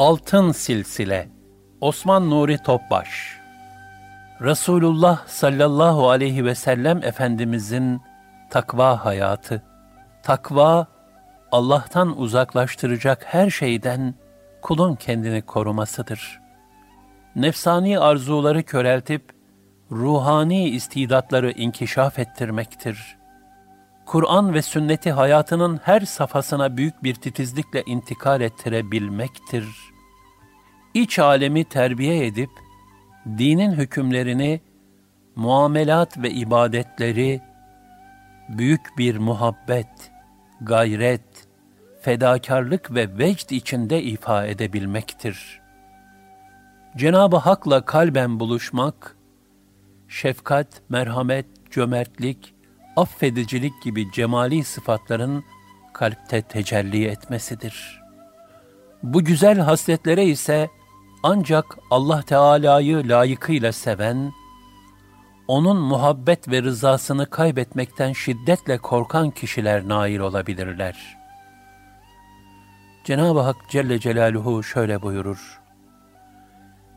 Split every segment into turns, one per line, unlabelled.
Altın Silsile Osman Nuri Topbaş Resulullah sallallahu aleyhi ve sellem Efendimizin takva hayatı. Takva, Allah'tan uzaklaştıracak her şeyden kulun kendini korumasıdır. Nefsani arzuları köreltip, ruhani istidatları inkişaf ettirmektir. Kur'an ve sünneti hayatının her safhasına büyük bir titizlikle intikal ettirebilmektir. İç alemi terbiye edip, dinin hükümlerini, muamelat ve ibadetleri, büyük bir muhabbet, gayret, fedakarlık ve vecd içinde ifa edebilmektir. Cenab-ı Hak'la kalben buluşmak, şefkat, merhamet, cömertlik, affedicilik gibi cemali sıfatların kalpte tecelli etmesidir. Bu güzel hasletlere ise ancak Allah Teala'yı layıkıyla seven, onun muhabbet ve rızasını kaybetmekten şiddetle korkan kişiler nail olabilirler. Cenab-ı Hak Celle Celaluhu şöyle buyurur.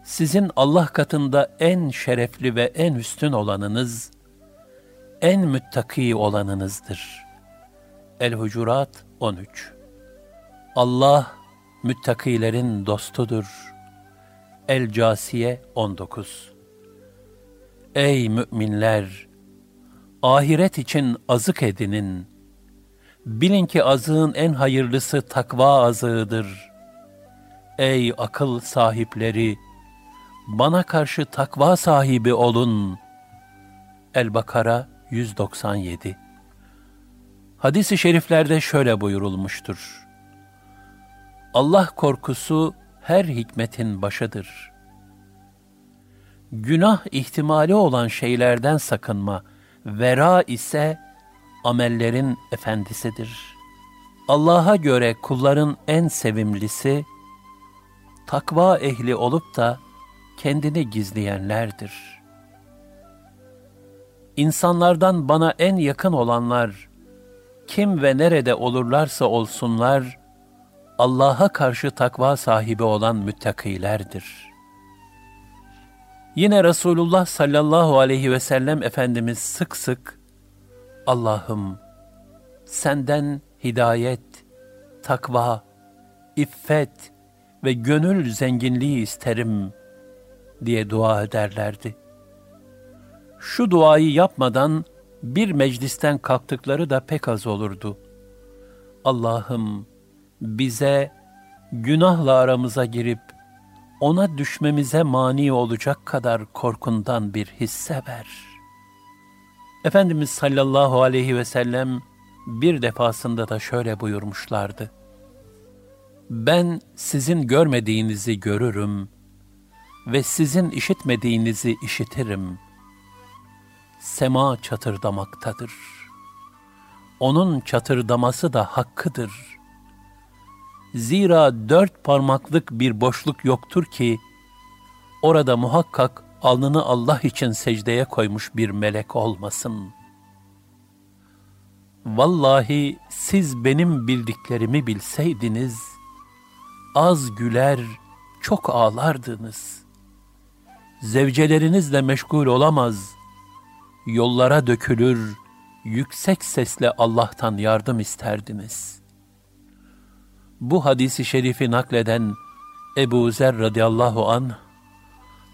Sizin Allah katında en şerefli ve en üstün olanınız, en müttaki olanınızdır. El-Hucurat 13 Allah, müttakilerin dostudur. El-Casiye 19 Ey müminler! Ahiret için azık edinin. Bilin ki azığın en hayırlısı takva azığıdır. Ey akıl sahipleri! Bana karşı takva sahibi olun. El-Bakara 197 Hadis-i şeriflerde şöyle buyurulmuştur. Allah korkusu her hikmetin başıdır. Günah ihtimali olan şeylerden sakınma, vera ise amellerin efendisidir. Allah'a göre kulların en sevimlisi, takva ehli olup da kendini gizleyenlerdir. İnsanlardan bana en yakın olanlar, kim ve nerede olurlarsa olsunlar, Allah'a karşı takva sahibi olan müttakilerdir. Yine Resulullah sallallahu aleyhi ve sellem Efendimiz sık sık, Allah'ım senden hidayet, takva, iffet ve gönül zenginliği isterim diye dua ederlerdi. Şu duayı yapmadan bir meclisten kalktıkları da pek az olurdu. Allah'ım bize günahla aramıza girip ona düşmemize mani olacak kadar korkundan bir hisse ver. Efendimiz sallallahu aleyhi ve sellem bir defasında da şöyle buyurmuşlardı. Ben sizin görmediğinizi görürüm ve sizin işitmediğinizi işitirim. Sema çatırdamaktadır. Onun çatırdaması da hakkıdır. Zira dört parmaklık bir boşluk yoktur ki, orada muhakkak alnını Allah için secdeye koymuş bir melek olmasın. Vallahi siz benim bildiklerimi bilseydiniz, az güler, çok ağlardınız. Zevcelerinizle meşgul olamaz, yollara dökülür, yüksek sesle Allah'tan yardım isterdiniz. Bu hadisi şerifi nakleden Ebu Zer radıyallahu an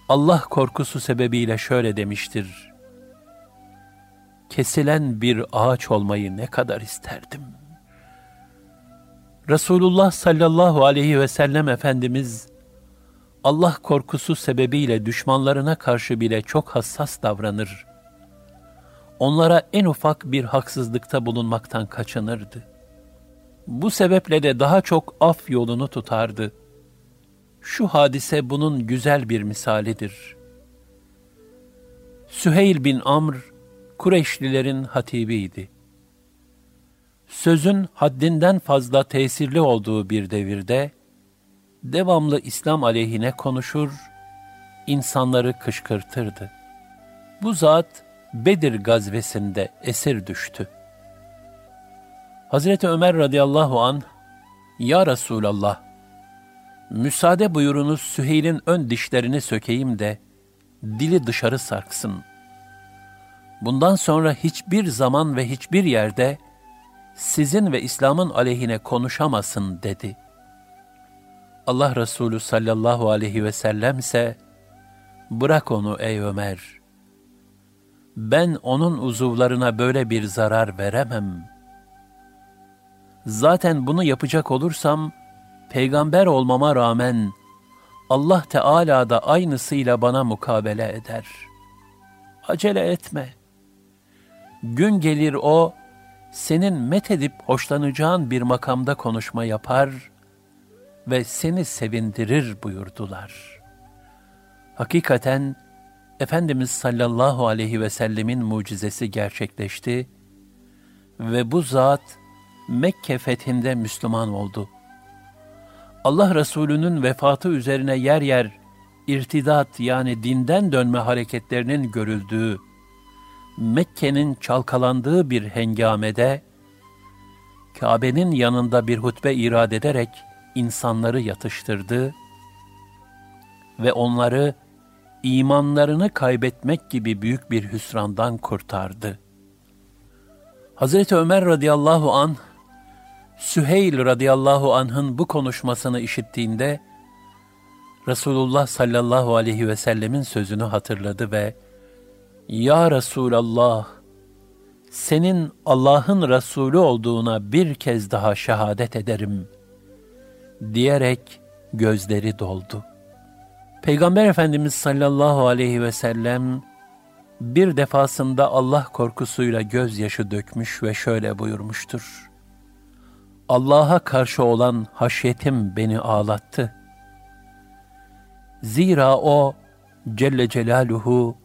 Allah korkusu sebebiyle şöyle demiştir. Kesilen bir ağaç olmayı ne kadar isterdim. Resulullah sallallahu aleyhi ve sellem Efendimiz Allah korkusu sebebiyle düşmanlarına karşı bile çok hassas davranır. Onlara en ufak bir haksızlıkta bulunmaktan kaçınırdı. Bu sebeple de daha çok af yolunu tutardı. Şu hadise bunun güzel bir misalidir. Süheyl bin Amr, Kureyşlilerin hatibiydi. Sözün haddinden fazla tesirli olduğu bir devirde, devamlı İslam aleyhine konuşur, insanları kışkırtırdı. Bu zat Bedir gazvesinde esir düştü. Hazreti Ömer radıyallahu an Ya Resulallah, Müsaade buyurunuz Süheyl'in ön dişlerini sökeyim de dili dışarı sarksın. Bundan sonra hiçbir zaman ve hiçbir yerde sizin ve İslam'ın aleyhine konuşamasın dedi. Allah Resulü sallallahu aleyhi ve sellem ise bırak onu ey Ömer. Ben onun uzuvlarına böyle bir zarar veremem. Zaten bunu yapacak olursam peygamber olmama rağmen Allah Teala da aynısıyla bana mukabele eder. Acele etme. Gün gelir o, senin methedip hoşlanacağın bir makamda konuşma yapar ve seni sevindirir buyurdular. Hakikaten Efendimiz sallallahu aleyhi ve sellemin mucizesi gerçekleşti ve bu zat Mekke fethinde Müslüman oldu. Allah Resulü'nün vefatı üzerine yer yer irtidat yani dinden dönme hareketlerinin görüldüğü Mekke'nin çalkalandığı bir hengamede, Kabe'nin yanında bir hutbe irad ederek insanları yatıştırdı ve onları imanlarını kaybetmek gibi büyük bir hüsrandan kurtardı. Hazreti Ömer radıyallahu an Süheyl radıyallahu anh'ın bu konuşmasını işittiğinde Resulullah sallallahu aleyhi ve sellemin sözünü hatırladı ve ya Resulallah, senin Allah'ın Resulü olduğuna bir kez daha şehadet ederim, diyerek gözleri doldu. Peygamber Efendimiz sallallahu aleyhi ve sellem, bir defasında Allah korkusuyla gözyaşı dökmüş ve şöyle buyurmuştur. Allah'a karşı olan haşyetim beni ağlattı. Zira O, Celle Celaluhu,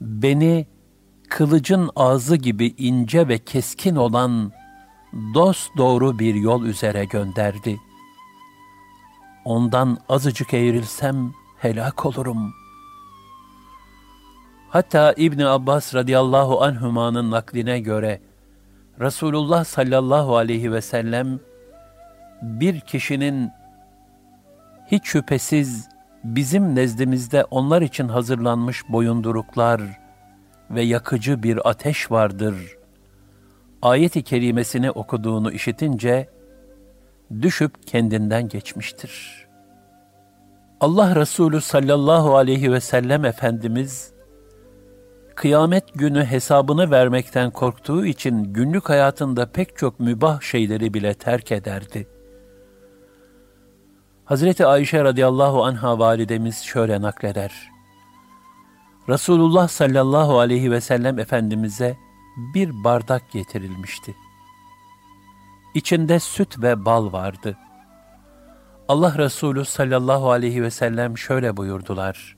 beni kılıcın ağzı gibi ince ve keskin olan dost doğru bir yol üzere gönderdi. Ondan azıcık eğrilsem helak olurum. Hatta İbn Abbas radıyallahu anhümanın nakline göre Resulullah sallallahu aleyhi ve sellem bir kişinin hiç şüphesiz bizim nezdimizde onlar için hazırlanmış boyunduruklar ve yakıcı bir ateş vardır. Ayet-i kerimesini okuduğunu işitince, düşüp kendinden geçmiştir. Allah Resulü sallallahu aleyhi ve sellem Efendimiz, kıyamet günü hesabını vermekten korktuğu için günlük hayatında pek çok mübah şeyleri bile terk ederdi. Hazreti Ayşe radıyallahu anha validemiz şöyle nakleder. Resulullah sallallahu aleyhi ve sellem Efendimiz'e bir bardak getirilmişti. İçinde süt ve bal vardı. Allah Resulü sallallahu aleyhi ve sellem şöyle buyurdular.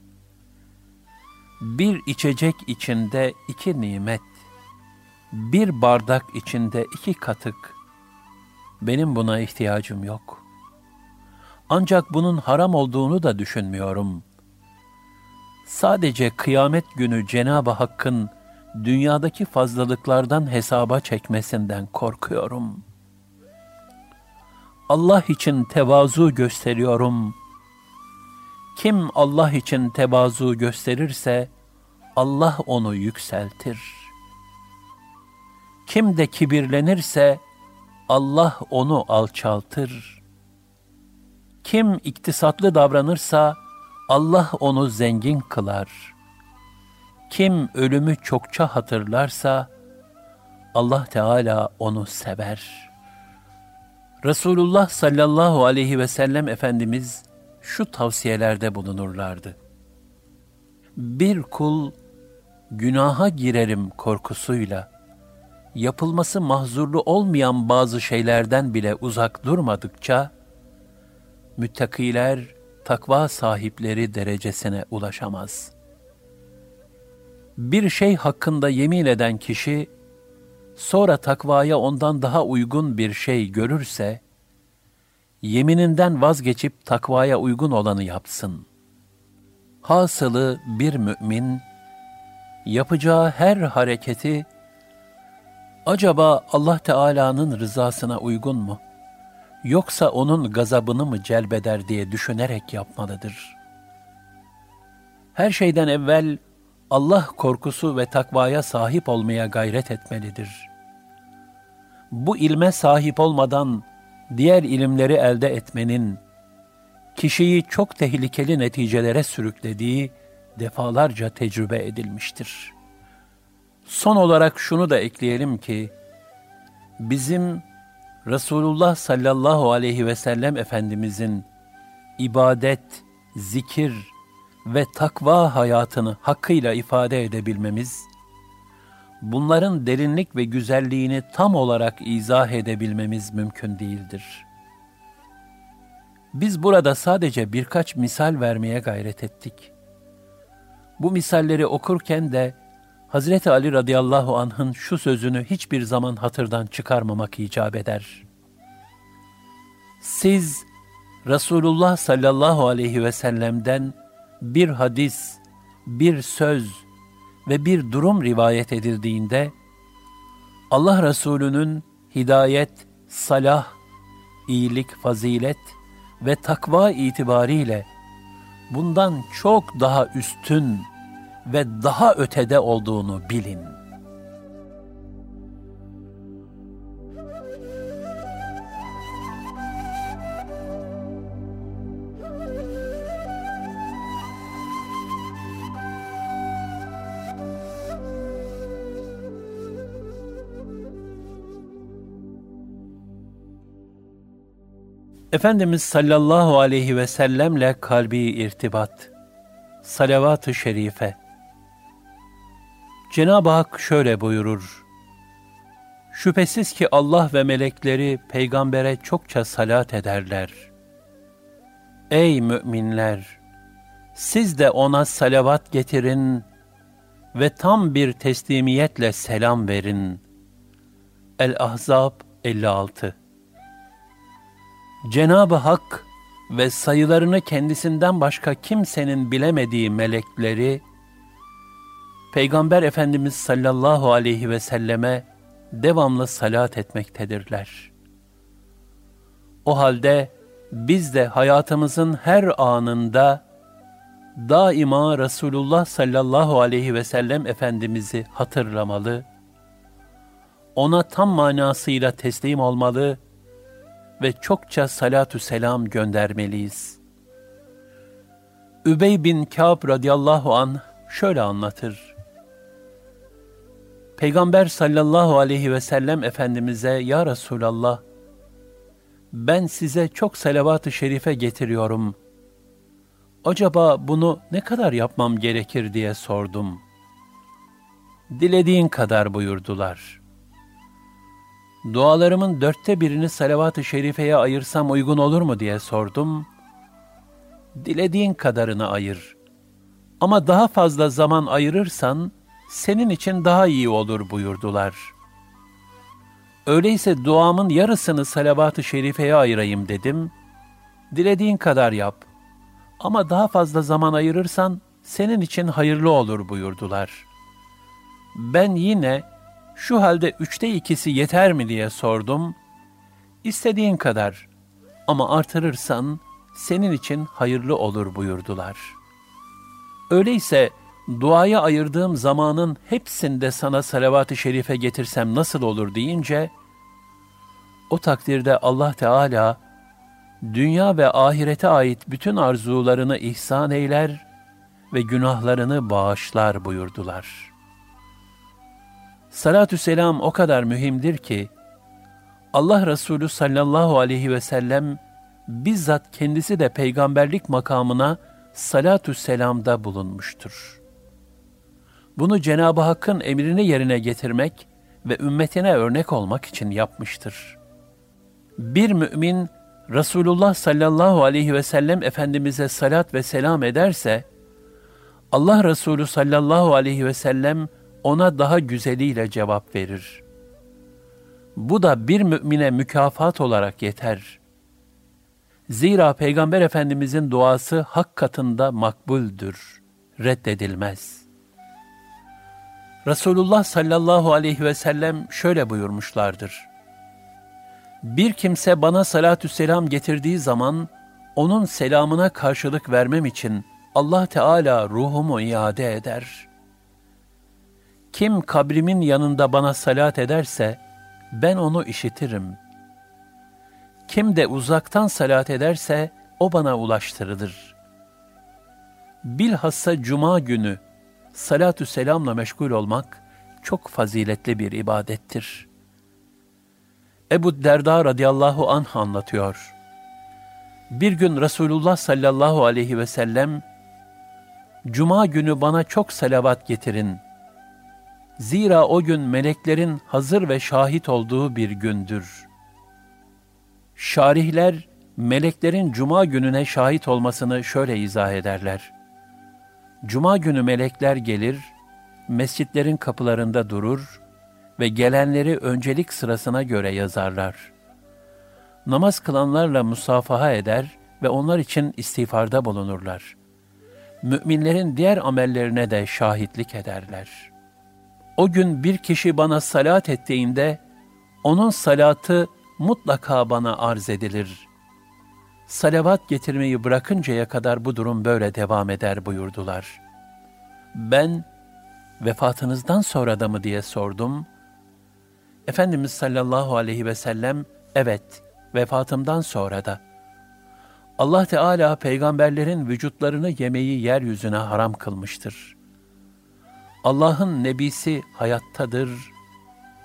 Bir içecek içinde iki nimet, bir bardak içinde iki katık. Benim buna ihtiyacım yok.'' Ancak bunun haram olduğunu da düşünmüyorum. Sadece kıyamet günü Cenab-ı Hakk'ın dünyadaki fazlalıklardan hesaba çekmesinden korkuyorum. Allah için tevazu gösteriyorum. Kim Allah için tevazu gösterirse Allah onu yükseltir. Kim de kibirlenirse Allah onu alçaltır.'' Kim iktisatlı davranırsa Allah onu zengin kılar. Kim ölümü çokça hatırlarsa Allah Teala onu sever. Resulullah sallallahu aleyhi ve sellem Efendimiz şu tavsiyelerde bulunurlardı. Bir kul günaha girerim korkusuyla, yapılması mahzurlu olmayan bazı şeylerden bile uzak durmadıkça, müttakiler, takva sahipleri derecesine ulaşamaz. Bir şey hakkında yemin eden kişi, sonra takvaya ondan daha uygun bir şey görürse, yemininden vazgeçip takvaya uygun olanı yapsın. Hasılı bir mümin, yapacağı her hareketi, acaba Allah Teala'nın rızasına uygun mu? yoksa onun gazabını mı celbeder diye düşünerek yapmalıdır. Her şeyden evvel Allah korkusu ve takvaya sahip olmaya gayret etmelidir. Bu ilme sahip olmadan diğer ilimleri elde etmenin kişiyi çok tehlikeli neticelere sürüklediği defalarca tecrübe edilmiştir. Son olarak şunu da ekleyelim ki, bizim Resulullah sallallahu aleyhi ve sellem Efendimizin ibadet, zikir ve takva hayatını hakkıyla ifade edebilmemiz, bunların derinlik ve güzelliğini tam olarak izah edebilmemiz mümkün değildir. Biz burada sadece birkaç misal vermeye gayret ettik. Bu misalleri okurken de Hazreti Ali radıyallahu anh'ın şu sözünü hiçbir zaman hatırdan çıkarmamak icap eder. Siz Resulullah sallallahu aleyhi ve sellem'den bir hadis, bir söz ve bir durum rivayet edildiğinde Allah Resulü'nün hidayet, salah, iyilik, fazilet ve takva itibariyle bundan çok daha üstün ve daha ötede olduğunu bilin. Efendimiz sallallahu aleyhi ve sellemle kalbi irtibat, salavat-ı şerife. Cenab-ı Hak şöyle buyurur. Şüphesiz ki Allah ve melekleri peygambere çokça salat ederler. Ey müminler! Siz de ona salavat getirin ve tam bir teslimiyetle selam verin. El-Ahzab 56 Cenab-ı Hak ve sayılarını kendisinden başka kimsenin bilemediği melekleri, Peygamber Efendimiz sallallahu aleyhi ve selleme devamlı salat etmektedirler. O halde biz de hayatımızın her anında daima Resulullah sallallahu aleyhi ve sellem Efendimiz'i hatırlamalı, ona tam manasıyla teslim olmalı ve çokça salatü selam göndermeliyiz. Übey bin Kâb radıyallahu an şöyle anlatır. Peygamber sallallahu aleyhi ve sellem Efendimiz'e Ya Resulallah, ben size çok salavat-ı şerife getiriyorum. Acaba bunu ne kadar yapmam gerekir diye sordum. Dilediğin kadar buyurdular.'' Dualarımın dörtte birini salavat-ı şerifeye ayırsam uygun olur mu diye sordum. Dilediğin kadarını ayır. Ama daha fazla zaman ayırırsan senin için daha iyi olur buyurdular. Öyleyse duamın yarısını salavat-ı şerifeye ayırayım dedim. Dilediğin kadar yap. Ama daha fazla zaman ayırırsan senin için hayırlı olur buyurdular. Ben yine şu halde üçte ikisi yeter mi diye sordum. İstediğin kadar ama artırırsan senin için hayırlı olur buyurdular. Öyleyse duaya ayırdığım zamanın hepsinde sana salavat-ı şerife getirsem nasıl olur deyince, o takdirde Allah Teala, dünya ve ahirete ait bütün arzularını ihsan eyler ve günahlarını bağışlar buyurdular.'' Salatü selam o kadar mühimdir ki, Allah Resulü sallallahu aleyhi ve sellem bizzat kendisi de peygamberlik makamına salatü selamda bulunmuştur. Bunu Cenab-ı Hakk'ın emrini yerine getirmek ve ümmetine örnek olmak için yapmıştır. Bir mümin Resulullah sallallahu aleyhi ve sellem Efendimiz'e salat ve selam ederse, Allah Resulü sallallahu aleyhi ve sellem ona daha güzeliyle cevap verir. Bu da bir mümine mükafat olarak yeter. Zira Peygamber Efendimizin duası hak katında makbuldür, reddedilmez. Resulullah sallallahu aleyhi ve sellem şöyle buyurmuşlardır. Bir kimse bana salatü selam getirdiği zaman onun selamına karşılık vermem için Allah Teala ruhumu iade eder. Kim kabrimin yanında bana salat ederse ben onu işitirim. Kim de uzaktan salat ederse o bana ulaştırılır. Bilhassa cuma günü salatü selamla meşgul olmak çok faziletli bir ibadettir. Ebu Derda radıyallahu anh anlatıyor. Bir gün Resulullah sallallahu aleyhi ve sellem, Cuma günü bana çok salavat getirin. Zira o gün meleklerin hazır ve şahit olduğu bir gündür. Şarihler, meleklerin cuma gününe şahit olmasını şöyle izah ederler. Cuma günü melekler gelir, mescitlerin kapılarında durur ve gelenleri öncelik sırasına göre yazarlar. Namaz kılanlarla musafaha eder ve onlar için istiğfarda bulunurlar. Müminlerin diğer amellerine de şahitlik ederler. O gün bir kişi bana salat ettiğinde, onun salatı mutlaka bana arz edilir. Salavat getirmeyi bırakıncaya kadar bu durum böyle devam eder buyurdular. Ben, vefatınızdan sonra da mı diye sordum. Efendimiz sallallahu aleyhi ve sellem, evet, vefatımdan sonra da. Allah Teala peygamberlerin vücutlarını yemeyi yeryüzüne haram kılmıştır. Allah'ın nebisi hayattadır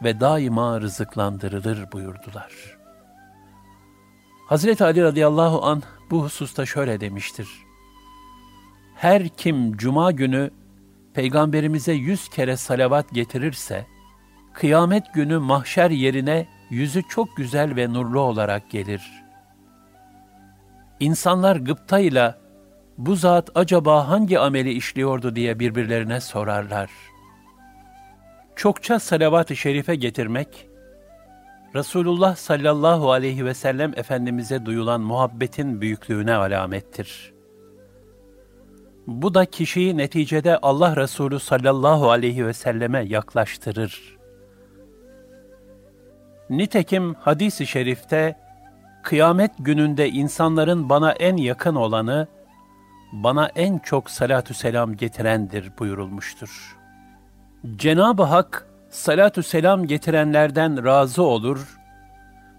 ve daima rızıklandırılır buyurdular. Hazreti Ali radıyallahu an bu hususta şöyle demiştir. Her kim cuma günü peygamberimize yüz kere salavat getirirse, kıyamet günü mahşer yerine yüzü çok güzel ve nurlu olarak gelir. İnsanlar gıptayla bu zat acaba hangi ameli işliyordu diye birbirlerine sorarlar. Çokça salavat-ı şerife getirmek, Resulullah sallallahu aleyhi ve sellem Efendimiz'e duyulan muhabbetin büyüklüğüne alamettir. Bu da kişiyi neticede Allah Resulü sallallahu aleyhi ve selleme yaklaştırır. Nitekim hadis-i şerifte, kıyamet gününde insanların bana en yakın olanı, bana en çok salatü selam getirendir buyurulmuştur. Cenab-ı Hak, salatü selam getirenlerden razı olur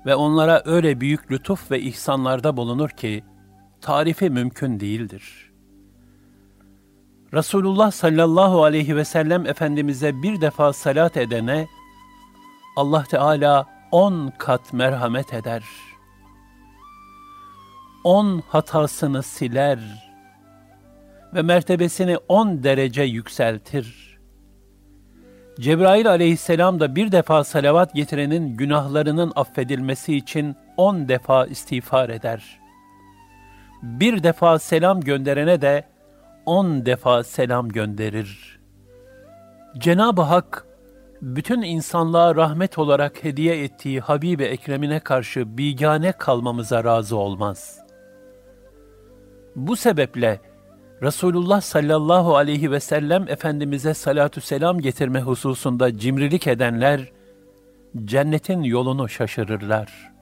ve onlara öyle büyük lütuf ve ihsanlarda bulunur ki, tarifi mümkün değildir. Resulullah sallallahu aleyhi ve sellem Efendimiz'e bir defa salat edene, Allah Teala on kat merhamet eder. On hatasını siler ve mertebesini on derece yükseltir. Cebrail aleyhisselam da bir defa salavat getirenin günahlarının affedilmesi için on defa istiğfar eder. Bir defa selam gönderene de on defa selam gönderir. Cenab-ı Hak, bütün insanlığa rahmet olarak hediye ettiği Habibi Ekrem'ine karşı bigane kalmamıza razı olmaz. Bu sebeple Resulullah sallallahu aleyhi ve sellem Efendimiz'e salatü selam getirme hususunda cimrilik edenler, cennetin yolunu şaşırırlar.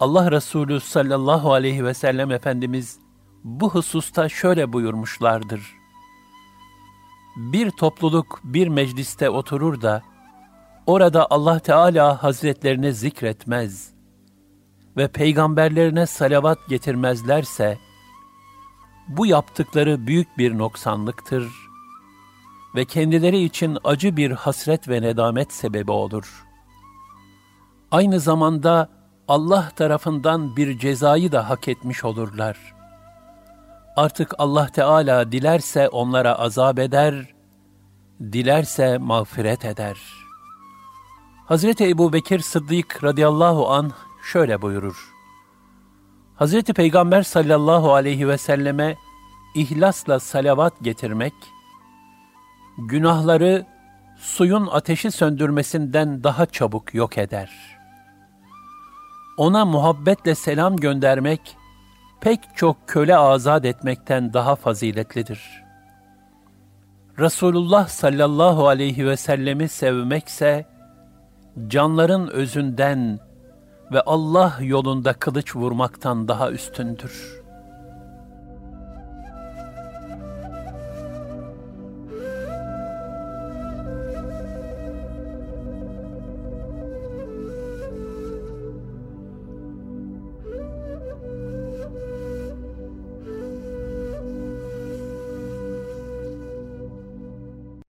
Allah Resulü sallallahu aleyhi ve sellem Efendimiz bu hususta şöyle buyurmuşlardır bir topluluk bir mecliste oturur da orada Allah Teala Hazretlerini zikretmez ve peygamberlerine salavat getirmezlerse bu yaptıkları büyük bir noksanlıktır ve kendileri için acı bir hasret ve nedamet sebebi olur. Aynı zamanda Allah tarafından bir cezayı da hak etmiş olurlar.'' Artık Allah Teala dilerse onlara azap eder, dilerse mağfiret eder. Hazreti Ebu Bekir Sıddık radıyallahu an şöyle buyurur. Hazreti Peygamber sallallahu aleyhi ve selleme ihlasla salavat getirmek, günahları suyun ateşi söndürmesinden daha çabuk yok eder. Ona muhabbetle selam göndermek, pek çok köle azat etmekten daha faziletlidir. Resulullah sallallahu aleyhi ve sellemi sevmekse, canların özünden, ve Allah yolunda kılıç vurmaktan daha üstündür.